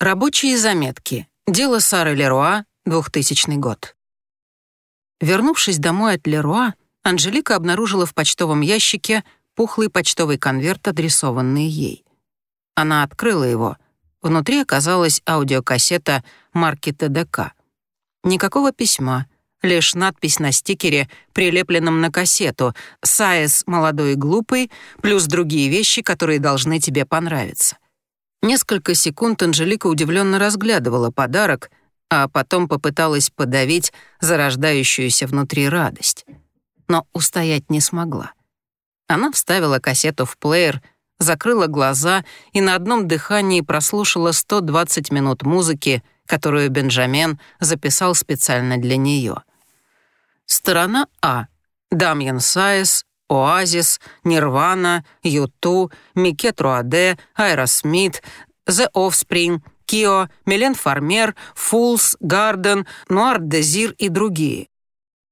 Рабочие заметки. Дело Сары Леруа, 2000 год. Вернувшись домой от Леруа, Анжелика обнаружила в почтовом ящике пухлый почтовый конверт, адресованный ей. Она открыла его. Внутри оказалась аудиокассета марки ТДК. Никакого письма, лишь надпись на стикере, прилепленном на кассету «Саес молодой и глупый», плюс другие вещи, которые должны тебе понравиться. Несколько секунд Анжелика удивленно разглядывала подарок, а потом попыталась подавить зарождающуюся внутри радость. Но устоять не смогла. Она вставила кассету в плеер, закрыла глаза и на одном дыхании прослушала 120 минут музыки, которую Бенджамен записал специально для нее. Сторона А. Дамьен Саез, Oasis, Nirvana, U2, Mickey 3D, Aerosmith, The Offspring, Kyo, Милен Фармер, Fool's Garden, Noir Désir и другие.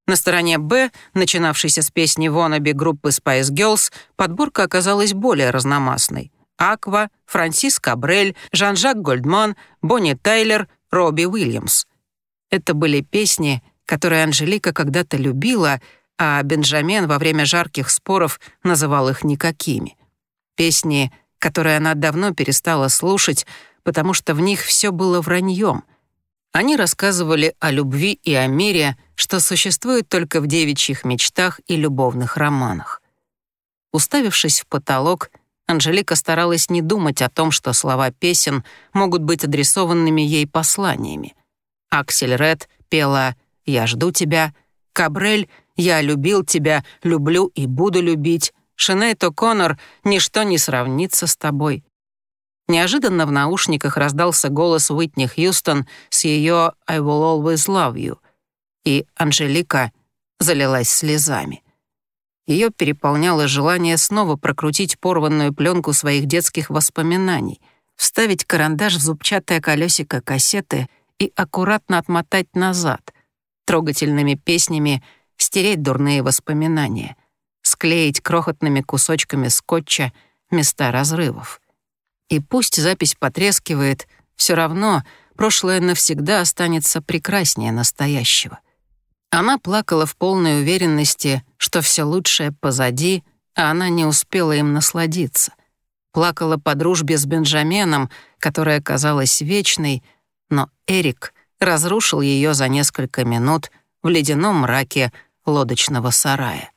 На стороне «Б», начинавшейся с песни «Wannabe» группы Spice Girls, подборка оказалась более разномастной. Aqua, Франсис Кабрель, Жан-Жак Гольдман, Бонни Тайлер, Робби Уильямс. Это были песни, которые Анжелика когда-то любила, а Бенджамен во время жарких споров называл их никакими. Песни, которые она давно перестала слушать, потому что в них все было враньем. Они рассказывали о любви и о мире, что существует только в девичьих мечтах и любовных романах. Уставившись в потолок, Анжелика старалась не думать о том, что слова песен могут быть адресованными ей посланиями. Аксель Ред пела «Я жду тебя», Кабрель «Я любил тебя, люблю и буду любить», Шинейт О'Коннор «Ничто не сравнится с тобой». Неожиданно в наушниках раздался голос Уитни Хьюстон с ее «I will always love you», и Анжелика залилась слезами. Ее переполняло желание снова прокрутить порванную пленку своих детских воспоминаний, вставить карандаш в зубчатое колесико кассеты и аккуратно отмотать назад, трогательными песнями стереть дурные воспоминания, склеить крохотными кусочками скотча места разрывов. И пусть запись потрескивает, все равно прошлое навсегда останется прекраснее настоящего. Она плакала в полной уверенности, что все лучшее позади, а она не успела им насладиться. Плакала по дружбе с Бенджаменом, которая казалась вечной, но Эрик разрушил ее за несколько минут в ледяном мраке лодочного сарая.